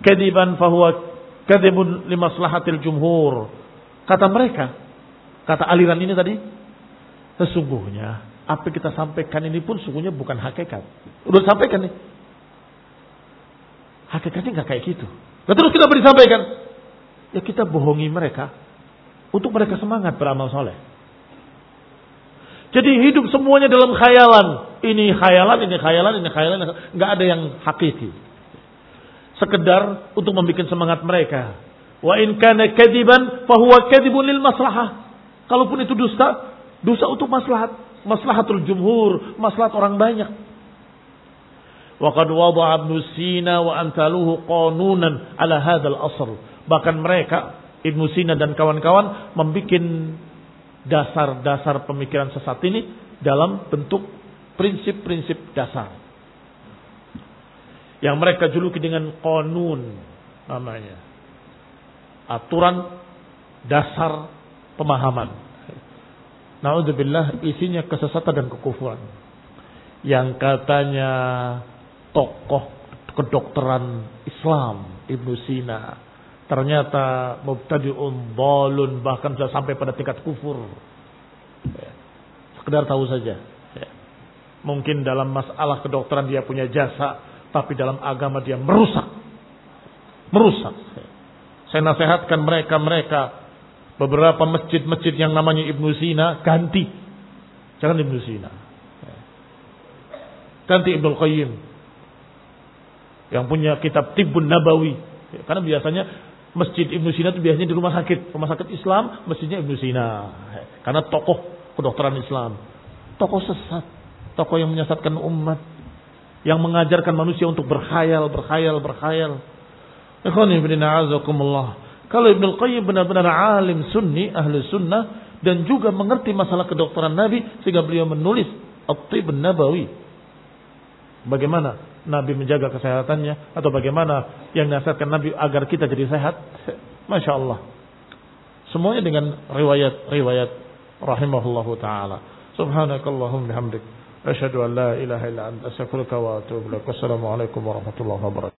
kadiban fahuwa Kadibun maslahatil jumhur. Kata mereka, kata aliran ini tadi, sesungguhnya apa yang kita sampaikan ini pun sesungguhnya bukan hakikat. Udah sampaikan nih. Hakikatnya nggak kayak gitu. Nah, terus kita beri sampaikan. Ya kita bohongi mereka untuk mereka semangat beramal soleh. Jadi hidup semuanya dalam khayalan. Ini khayalan, ini khayalan, ini khayalan. Nggak ada yang hakiki sekedar untuk membuat semangat mereka. Wa in kana kadiban fahuwa kadibun lil maslahah. Kalaupun itu dusta, dusta untuk maslahat, maslahatul jumhur, maslahat orang banyak. Wa qad wada'a Ibnu Sina wa antaluhu qanunan ala hadzal asr. Bahkan mereka Ibnu Sina dan kawan-kawan membuat dasar-dasar pemikiran sesat ini dalam bentuk prinsip-prinsip dasar yang mereka juluki dengan konun namanya. Aturan dasar pemahaman. Naudzubillah isinya kesesatan dan kekufuran. Yang katanya tokoh kedokteran Islam Ibnu Sina ternyata mubtadi'un dalun bahkan sudah sampai pada tingkat kufur. Ya. Sekedar tahu saja. Ya. Mungkin dalam masalah kedokteran dia punya jasa, tapi dalam agama dia merusak. Merusak. Saya nasihatkan mereka-mereka beberapa masjid-masjid yang namanya Ibnu Sina ganti. Jangan Ibnu Sina. Ganti Ibnu Qayyim. Yang punya kitab Tibbun Nabawi. Karena biasanya masjid Ibnu Sina itu biasanya di rumah sakit. Rumah sakit Islam, masjidnya Ibnu Sina. Karena tokoh kedokteran Islam. Tokoh sesat. Tokoh yang menyesatkan umat yang mengajarkan manusia untuk berkhayal, berkhayal, berkhayal. Ikhwani kalau Ibnu Qayyim benar-benar alim sunni, ahli sunnah dan juga mengerti masalah kedokteran Nabi sehingga beliau menulis At-Tib Nabawi. Bagaimana Nabi menjaga kesehatannya atau bagaimana yang nasihatkan Nabi agar kita jadi sehat? Masya Allah. Semuanya dengan riwayat-riwayat rahimahullahu taala. Subhanakallahumma bihamdik. Asyhadu an la ilaha illa anta astaghfiruka wa atubu ilaik. Wassalamualaikum warahmatullahi wabarakatuh.